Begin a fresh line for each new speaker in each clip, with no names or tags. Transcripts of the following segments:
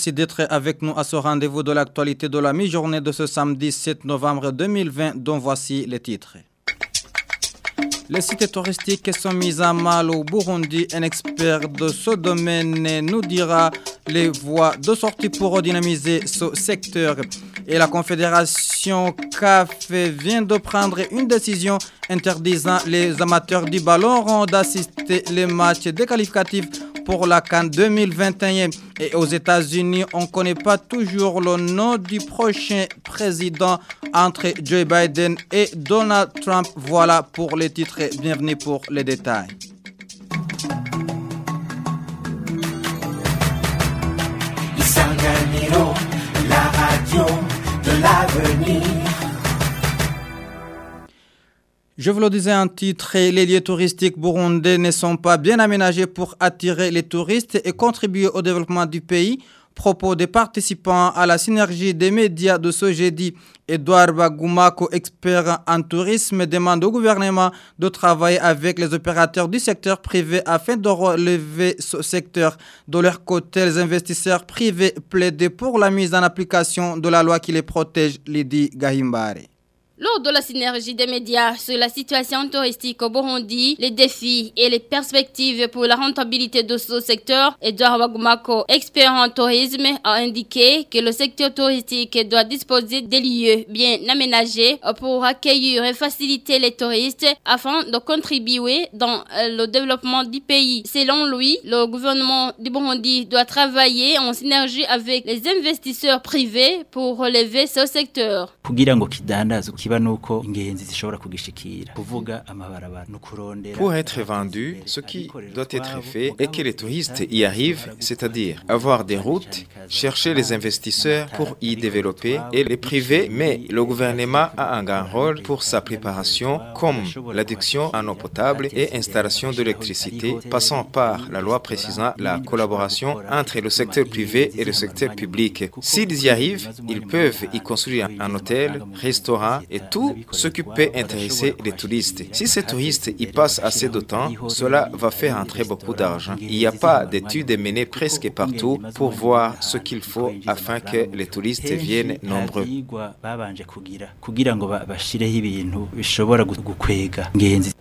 Merci d'être avec nous à ce rendez-vous de l'actualité de la mi-journée de ce samedi 7 novembre 2020 dont voici les titres. Les sites touristiques sont mis à mal au Burundi. Un expert de ce domaine nous dira les voies de sortie pour redynamiser ce secteur. Et la Confédération CAF vient de prendre une décision interdisant les amateurs du ballon rond d'assister les matchs déqualificatifs pour la Cannes 2021. Et aux États-Unis, on ne connaît pas toujours le nom du prochain président entre Joe Biden et Donald Trump. Voilà pour les titres. Bienvenue pour les détails. Je vous le disais en titre, les lieux touristiques burundais ne sont pas bien aménagés pour attirer les touristes et contribuer au développement du pays. Propos des participants à la synergie des médias de ce jeudi, Edouard Bagoumako, expert en tourisme, demande au gouvernement de travailler avec les opérateurs du secteur privé afin de relever ce secteur. De leur côté, les investisseurs privés plaident pour la mise en application de la loi qui les protège, Lydie Gahimbare.
Lors de la synergie des médias sur la situation touristique au Burundi, les défis et les perspectives pour la rentabilité de ce secteur, Edouard Wagumako, expert en tourisme, a indiqué que le secteur touristique doit disposer des lieux bien aménagés pour accueillir et faciliter les touristes afin de contribuer dans le développement du pays. Selon lui, le gouvernement du Burundi doit travailler en synergie avec les investisseurs privés pour relever ce secteur.
Pour être vendu, ce qui doit être fait est que les touristes y arrivent, c'est-à-dire avoir des routes, chercher les investisseurs pour y développer et les privés, mais le gouvernement a un grand rôle pour sa préparation comme l'adduction en eau potable et installation d'électricité, passant par la loi précisant la collaboration entre le secteur privé et le secteur public. S'ils y arrivent, ils peuvent y construire un hôtel, restaurant et tout ce qui peut intéresser les touristes. Si ces touristes y passent assez de temps, cela va faire entrer beaucoup d'argent. Il n'y a pas d'études menées presque partout pour voir ce qu'il faut afin que les touristes viennent nombreux.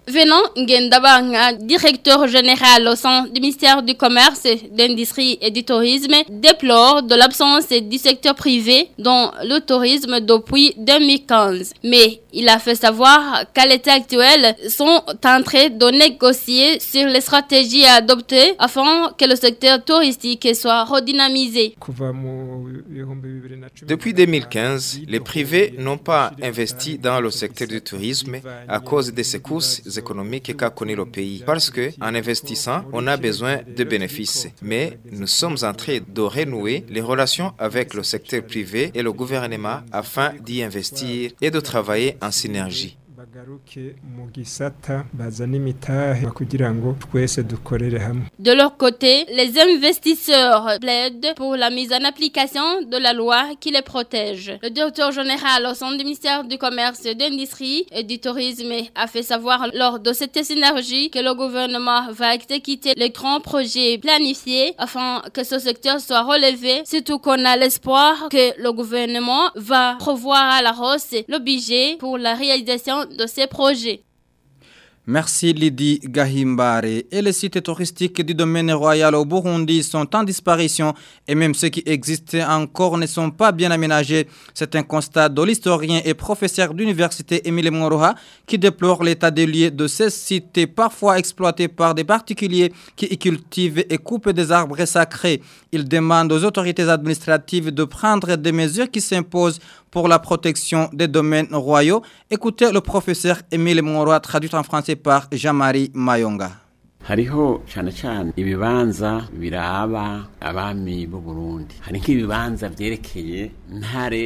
Venant Ngendabanga, directeur général au sein du ministère du Commerce, d'Industrie et du Tourisme, déplore de l'absence du secteur privé dans le tourisme depuis 2015. Mais il a fait savoir qu'à l'état actuel, sont en train de négocier sur les stratégies à adopter afin que le secteur touristique soit redynamisé.
Depuis 2015, les privés n'ont pas investi dans le secteur du tourisme à cause des secousses économiques qu'a connu le pays. Parce que, en investissant, on a besoin de bénéfices. Mais nous sommes en train de renouer les relations avec le secteur privé et le gouvernement afin d'y investir et de travailler en synergie.
De leur côté, les investisseurs plaident pour la mise en application de la loi qui les protège. Le directeur général au sein du ministère du Commerce, de l'Industrie et du Tourisme a fait savoir lors de cette synergie que le gouvernement va exécuter les grands projets planifiés afin que ce secteur soit relevé, surtout qu'on a l'espoir que le gouvernement va revoir à la hausse le budget pour la réalisation ces projets.
Merci Lydie Gahimbare. Et les sites touristiques du domaine royal au Burundi sont en disparition et même ceux qui existent encore ne sont pas bien aménagés. C'est un constat de l'historien et professeur d'université Émile Moroha qui déplore l'état des lieux de ces sites parfois exploités par des particuliers qui y cultivent et coupent des arbres sacrés. Il demande aux autorités administratives de prendre des mesures qui s'imposent pour la protection des domaines royaux. Écoutez le professeur Émile Moroha traduit en français par Jean-Marie Mayonga.
Hariho cyane cyane ibibanza biraba abami b'u Burundi. Hari nk'ibibanza byerekeye ntare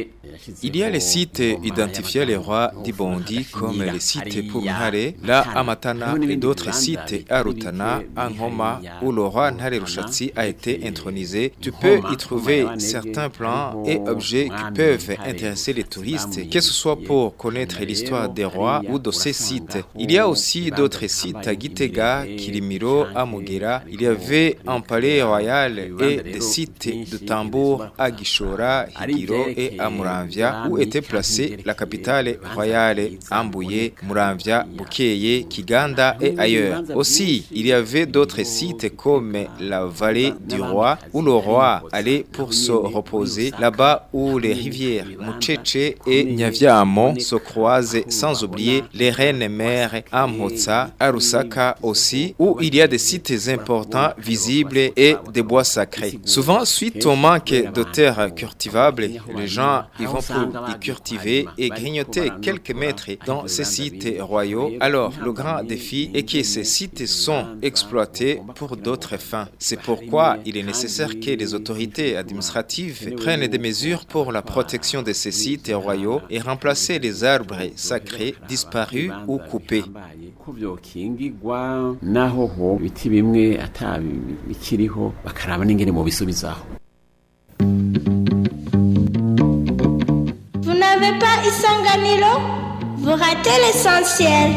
Il y a les sites identifiés les rois d'Ibondi comme les sites pour Ntare, la Amatana et d'autres sites à Rutana, à Ngoma, où le roi Ntare Rushatsi a été intronisé. Tu peux y trouver certains plans et objets qui peuvent intéresser les touristes, que ce soit pour connaître l'histoire des rois ou de ces sites. Il y a aussi d'autres sites à Gitega, Kirimiro, à Mugera, il y avait un palais royal et des sites de tambour à Gishora, Higiro et à Muramvia, où était placée la capitale royale Ambouye, Muramvia, Bukeye, Kiganda et ailleurs. Aussi, il y avait d'autres sites comme la vallée du roi, où le roi allait pour se reposer, là-bas où les rivières Mucheche et Nyaviamo se croisent, sans oublier les reines mères Amhotsa, Arusaka aussi, où il y a des sites importants, visibles et des bois sacrés. Souvent, suite au manque de terres cultivables, les gens y vont pour y cultiver et grignoter quelques mètres dans ces sites royaux. Alors, le grand défi est que ces sites sont exploités pour d'autres fins. C'est pourquoi il est nécessaire que les autorités administratives prennent des mesures pour la protection de ces sites royaux et remplacer les arbres sacrés disparus ou coupés.
Ko byokingirwa naho ho ibiti bimwe ata bikiriho bakaraba n'ingene mu bisubizaho
Vous n'avez pas Isanganilo Vous ratez l'essentiel.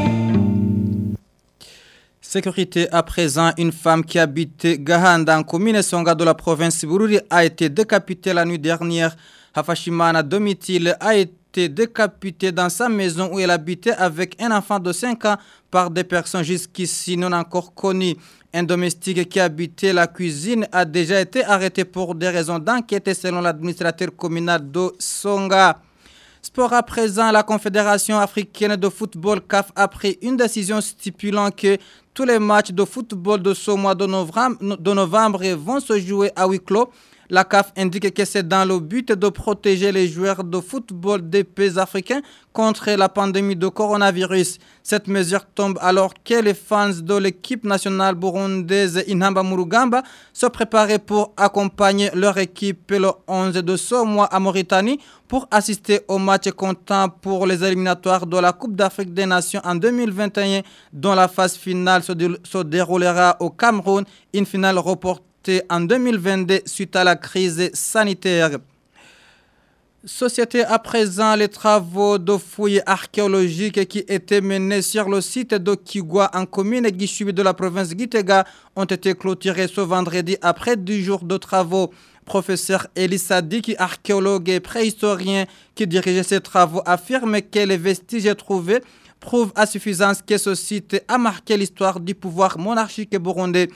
Sécurité à présent, une femme qui habitait Gahanda en commune Songa de la province Bururi a été décapitée la nuit dernière. Hafashimana Domitil a été décapitée dans sa maison où elle habitait avec un enfant de 5 ans par des personnes jusqu'ici non encore connues. Un domestique qui habitait la cuisine a déjà été arrêté pour des raisons d'enquête selon l'administrateur communal de Songa. Sport à présent, la Confédération africaine de football CAF a pris une décision stipulant que tous les matchs de football de ce mois de novembre, de novembre vont se jouer à huis clos. La CAF indique que c'est dans le but de protéger les joueurs de football des pays africains contre la pandémie de coronavirus. Cette mesure tombe alors que les fans de l'équipe nationale burundaise Inhamba Murugamba se préparaient pour accompagner leur équipe le 11 de ce mois à Mauritanie pour assister au match comptant pour les éliminatoires de la Coupe d'Afrique des Nations en 2021 dont la phase finale se, dé- se déroulera au Cameroun, une finale reportée en 2022 suite à la crise sanitaire. Société à présent, les travaux de fouilles archéologiques qui étaient menés sur le site de Kigwa en commune Guichubi de la province Gitega ont été clôturés ce vendredi après 10 jours de travaux. Professeur Elissa Diki, archéologue et préhistorien qui dirigeait ces travaux, affirme que les vestiges trouvés prouvent à suffisance que ce site a marqué l'histoire du pouvoir monarchique burundais.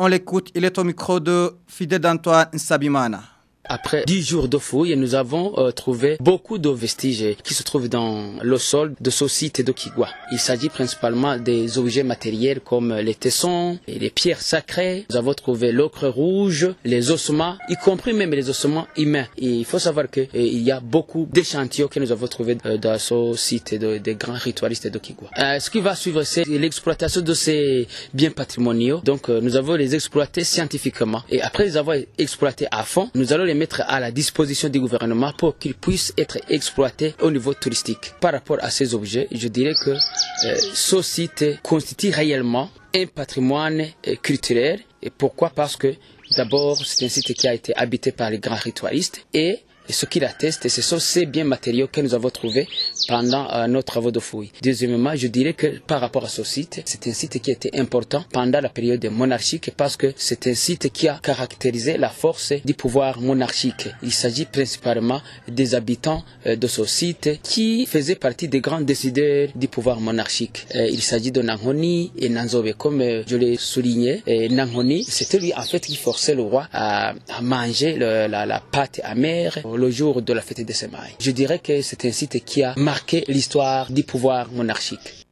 On l'écoute, il est au micro de Fidel d'Antoine Sabimana.
Après dix jours de fouilles, nous avons euh, trouvé beaucoup de vestiges qui se trouvent dans le sol de ce site de Kigwa. Il s'agit principalement des objets matériels comme les tessons et les pierres sacrées. Nous avons trouvé l'ocre rouge, les ossements, y compris même les ossements humains. Il faut savoir qu'il y a beaucoup d'échantillons que nous avons trouvés euh, dans ce site de- des grands ritualistes de Kigwa. Euh, ce qui va suivre, c'est l'exploitation de ces biens patrimoniaux. Donc euh, nous avons les exploiter scientifiquement. Et après les avoir exploités à fond, nous allons les mettre à la disposition du gouvernement pour qu'ils puissent être exploités au niveau touristique. Par rapport à ces objets, je dirais que euh, ce site constitue réellement un patrimoine euh, culturel. Et pourquoi? Parce que d'abord, c'est un site qui a été habité par les grands ritualistes et et ce qui l'atteste, ce sont ces biens matériaux que nous avons trouvés pendant euh, nos travaux de fouille. Deuxièmement, je dirais que par rapport à ce site, c'est un site qui était important pendant la période monarchique parce que c'est un site qui a caractérisé la force du pouvoir monarchique. Il s'agit principalement des habitants euh, de ce site qui faisaient partie des grands décideurs du pouvoir monarchique. Euh, il s'agit de Nanghoni et Nanzobe, comme euh, je l'ai souligné. Et Nanghoni, c'était lui en fait qui forçait le roi à, manger la pâte amère le jour de la fête des semailles. Je dirais que c'est un site qui a marqué l'histoire du pouvoir monarchique.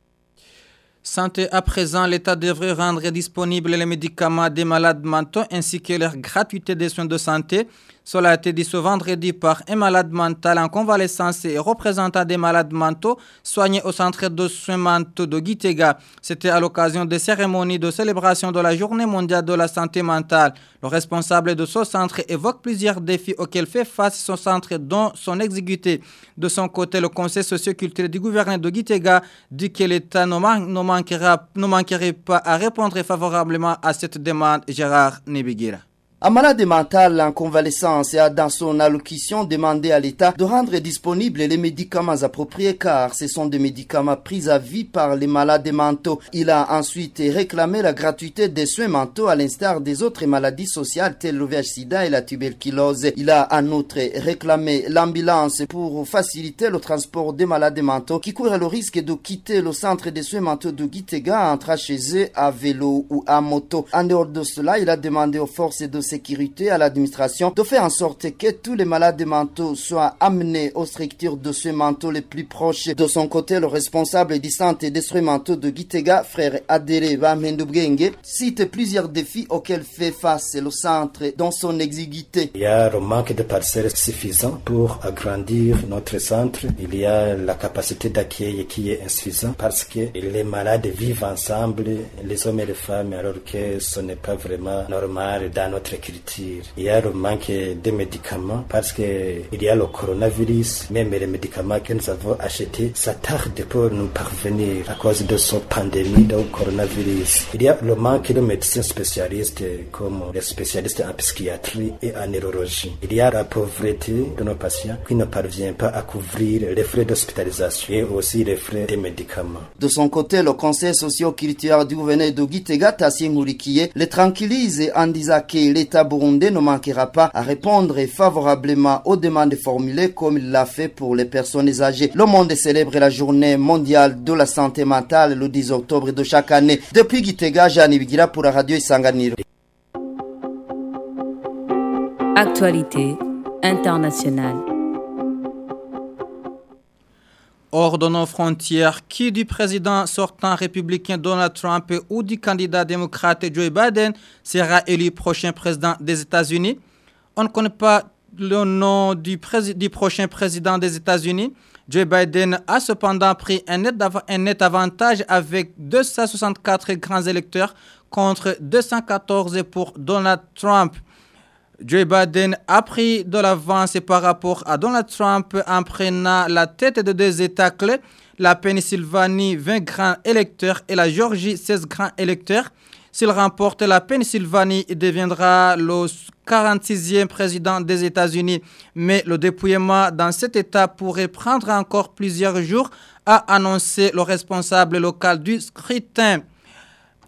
Santé à présent, l'État devrait rendre disponibles les médicaments des malades mentaux ainsi que leur gratuité des soins de santé. Cela a été dit ce vendredi par un malade mental en convalescence et représentant des malades mentaux soignés au centre de soins mentaux de Gitega. C'était à l'occasion des cérémonies de célébration de la Journée mondiale de la santé mentale. Le responsable de ce centre évoque plusieurs défis auxquels fait face son centre dont son exécuté. De son côté, le conseil socioculturel du gouverneur de Gitega dit que l'État ne, man- ne manquera- manquerait pas à répondre favorablement à cette demande. Gérard Nebigira.
Un malade mental en convalescence a dans son allocution demandé à l'État de rendre disponibles les médicaments appropriés car ce sont des médicaments pris à vie par les malades mentaux. Il a ensuite réclamé la gratuité des soins mentaux à l'instar des autres maladies sociales telles le VIH-Sida et la tuberculose. Il a en outre réclamé l'ambulance pour faciliter le transport des malades mentaux qui courent le risque de quitter le centre des soins mentaux de Gitega en entrant chez eux à vélo ou à moto. En dehors de cela, il a demandé aux forces sécurité à l'administration de faire en sorte que tous les malades mentaux soient amenés aux structures de soins mentaux les plus proches. De son côté, le responsable du centre des soins mentaux de Gitega, frère Adere Bamendubgenge, cite plusieurs défis auxquels fait face le centre dans son exiguïté.
Il y a le manque de parcelles suffisant pour agrandir notre centre. Il y a la capacité d'accueil qui est insuffisante parce que les malades vivent ensemble, les hommes et les femmes, alors que ce n'est pas vraiment normal dans notre Il y a le manque de médicaments parce que il y a le coronavirus, même les médicaments que nous avons achetés, ça tarde pour nous parvenir à cause de cette pandémie de coronavirus. Il y a le manque de médecins spécialistes comme les spécialistes en psychiatrie et en neurologie. Il y a la pauvreté de nos patients qui ne parvient pas à couvrir les frais d'hospitalisation et aussi les frais des médicaments.
De son côté, le conseil socio-culturel du gouvernement de Gitega, Tassien Mourikiye, les tranquillise en disant que l'État burundais ne manquera pas à répondre favorablement aux demandes formulées comme il l'a fait pour les personnes âgées. Le monde célèbre la journée mondiale de la santé mentale le 10 octobre de chaque année. Depuis Gitega, Jeanne Bigira pour la radio Isanganiro.
Actualité internationale.
Hors de nos frontières, qui du président sortant républicain Donald Trump ou du candidat démocrate Joe Biden sera élu prochain président des États-Unis On ne connaît pas le nom du, prochain président des États-Unis. Joe Biden a cependant pris un net, un net avantage avec 264 grands électeurs contre 214 pour Donald Trump. Joe Biden a pris de l'avance par rapport à Donald Trump en prenant la tête de deux États clés, la Pennsylvanie 20 grands électeurs et la Géorgie 16 grands électeurs. S'il remporte la Pennsylvanie, il deviendra le 46e président des États-Unis. Mais le dépouillement dans cet État pourrait prendre encore plusieurs jours, a annoncé le responsable local du scrutin.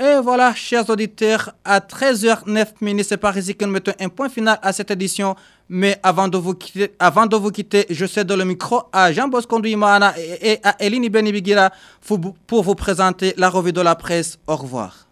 Et voilà, chers auditeurs, à 13h09 c'est par ici que nous mettons un point final à cette édition. Mais avant de vous quitter, avant de vous quitter je cède le micro à Jean Bosco Imana et à Eline Benibigira pour vous présenter la revue de la presse. Au revoir.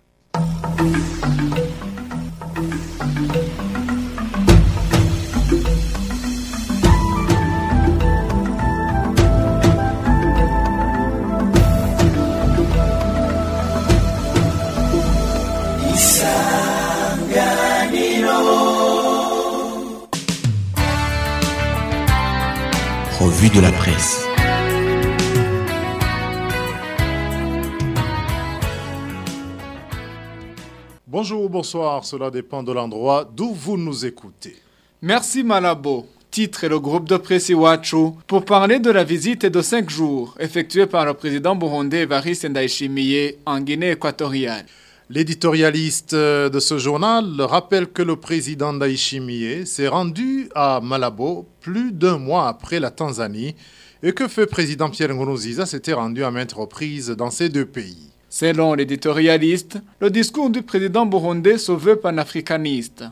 Bonsoir, cela dépend de l'endroit d'où vous nous écoutez.
Merci Malabo. Titre le groupe de presse Iwachu pour parler de la visite de 5 jours effectuée par le président burundais Evariste Ndayishimiye en Guinée équatoriale.
L'éditorialiste de ce journal rappelle que le président Ndayishimiye s'est rendu à Malabo plus d'un mois après la Tanzanie et que le président Pierre Nkurunziza s'était rendu à maintes reprises dans ces deux pays.
Selon l'éditorialiste, le discours du président burundais se veut panafricaniste.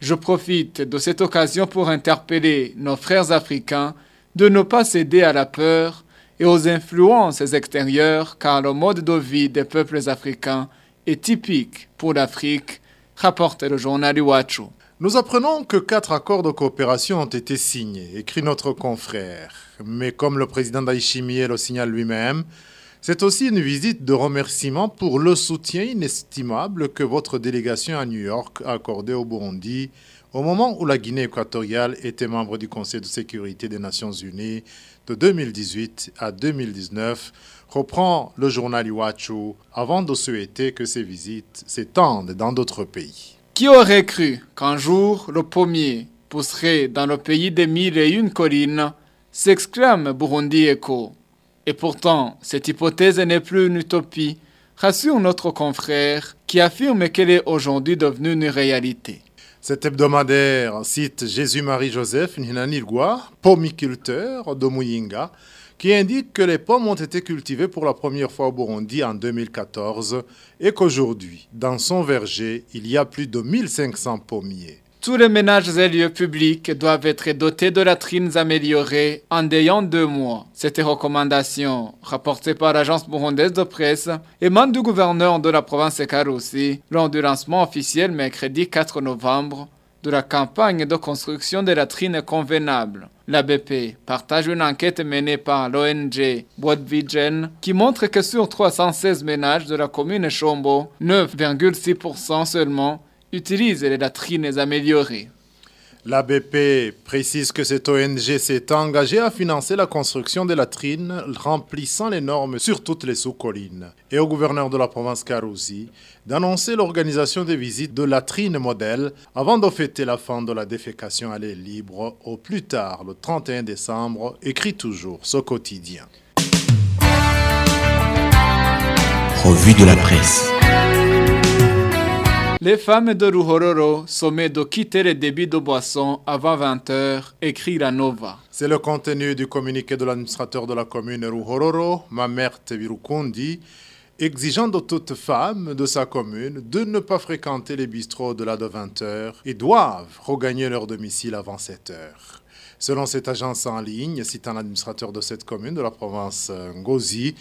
Je profite de cette occasion pour interpeller nos frères africains de ne pas céder à la peur et aux influences extérieures car le mode de vie des peuples africains est typique pour l'Afrique, rapporte le journal Iwachu.
Nous apprenons que quatre accords de coopération ont été signés, écrit notre confrère. Mais comme le président Daishimiye le signale lui-même, c'est aussi une visite de remerciement pour le soutien inestimable que votre délégation à New York a accordé au Burundi au moment où la Guinée équatoriale était membre du Conseil de sécurité des Nations Unies de 2018 à 2019, reprend le journal Iwachu avant de souhaiter que ces visites s'étendent dans d'autres pays.
Qui aurait cru qu'un jour le pommier pousserait dans le pays des mille et une collines s'exclame Burundi Echo. Et pourtant, cette hypothèse n'est plus une utopie, rassure notre confrère qui affirme qu'elle est aujourd'hui devenue une réalité.
Cet hebdomadaire cite Jésus-Marie-Joseph Ninanilgua, pomiculteur de Muyinga, qui indique que les pommes ont été cultivées pour la première fois au Burundi en 2014 et qu'aujourd'hui, dans son verger, il y a plus de 1500 pommiers.
Tous les ménages et lieux publics doivent être dotés de latrines améliorées en déant deux mois. Cette recommandation, rapportée par l'agence burundaise de presse, émane du gouverneur de la province Karoussi lors du lancement officiel mercredi 4 novembre de la campagne de construction de latrines convenables. L'ABP partage une enquête menée par l'ONG Boadvigen qui montre que sur 316 ménages de la commune Chombo, 9,6% seulement utilisent les latrines améliorées.
L'ABP précise que cette ONG s'est engagée à financer la construction des latrines remplissant les normes sur toutes les sous-collines et au gouverneur de la province Karouzi d'annoncer l'organisation des visites de latrines modèles avant de fêter la fin de la défécation à l'air libre au plus tard le 31 décembre, écrit toujours ce quotidien.
Revue de la presse.
Les femmes de Ruhororo sommet de quitter les débits de boissons avant 20h, écrit la Nova.
C'est le contenu du communiqué de l'administrateur de la commune Ruhororo, Mamerte Virukundi, exigeant de toute femme de sa commune de ne pas fréquenter les bistrots au-delà de 20h et doivent regagner leur domicile avant 7h. Selon cette agence en ligne, citant l'administrateur de cette commune de la province Ngozi,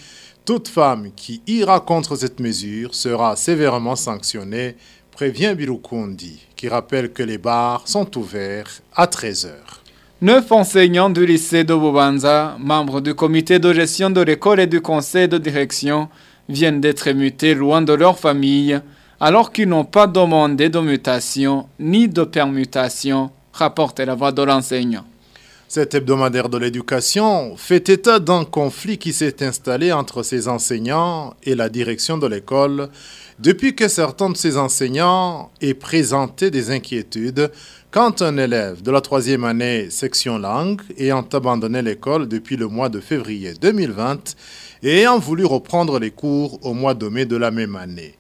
toute femme qui ira contre cette mesure sera sévèrement sanctionnée prévient Birukundi, qui rappelle que les bars sont ouverts à 13h.
Neuf enseignants du lycée de Bobanza, membres du comité de gestion de l'école et du conseil de direction, viennent d'être mutés loin de leur famille, alors qu'ils n'ont pas demandé de mutation ni de permutation, rapporte la voix de l'enseignant.
Cet hebdomadaire de l'éducation fait état d'un conflit qui s'est installé entre ces enseignants et la direction de l'école depuis que certains de ces enseignants aient présenté des inquiétudes quand un élève de la troisième année section langue ayant abandonné l'école depuis le mois de février 2020 et ayant voulu reprendre les cours au mois de mai de la même année.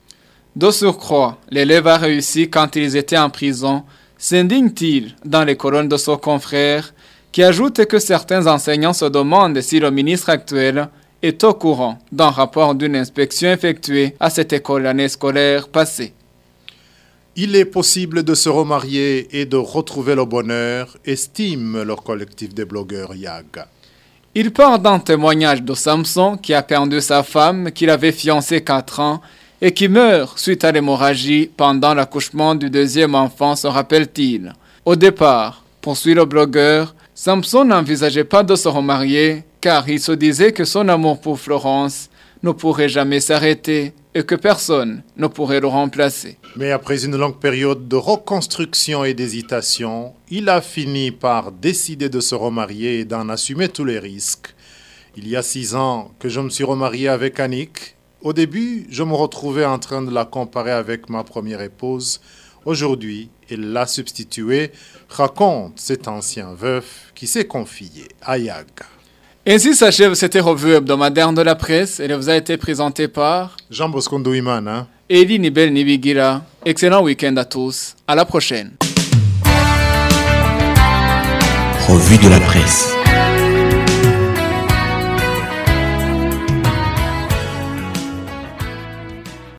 De surcroît, l'élève a réussi quand ils étaient en prison, s'indigne-t-il dans les colonnes de son confrère qui ajoute que certains enseignants se demandent si le ministre actuel est au courant d'un rapport d'une inspection effectuée à cette école l'année scolaire passée.
Il est possible de se remarier et de retrouver le bonheur, estime le collectif des blogueurs YAG.
Il part d'un témoignage de Samson qui a perdu sa femme qu'il avait fiancée 4 ans et qui meurt suite à l'hémorragie pendant l'accouchement du deuxième enfant, se rappelle-t-il. Au départ, poursuit le blogueur, Samson n'envisageait pas de se remarier car il se disait que son amour pour Florence ne pourrait jamais s'arrêter et que personne ne pourrait le remplacer.
Mais après une longue période de reconstruction et d'hésitation, il a fini par décider de se remarier et d'en assumer tous les risques. Il y a six ans que je me suis remarié avec Annick. Au début, je me retrouvais en train de la comparer avec ma première épouse. Aujourd'hui, elle l'a substituée, raconte cet ancien veuf qui s'est confié à Yag.
Ainsi s'achève cette revue hebdomadaire de la presse. Elle vous a été présentée par
Jean Bosco Ndouimana?
Elie Nibel Nibigira. Excellent week-end à tous. À la prochaine.
Revue de la presse.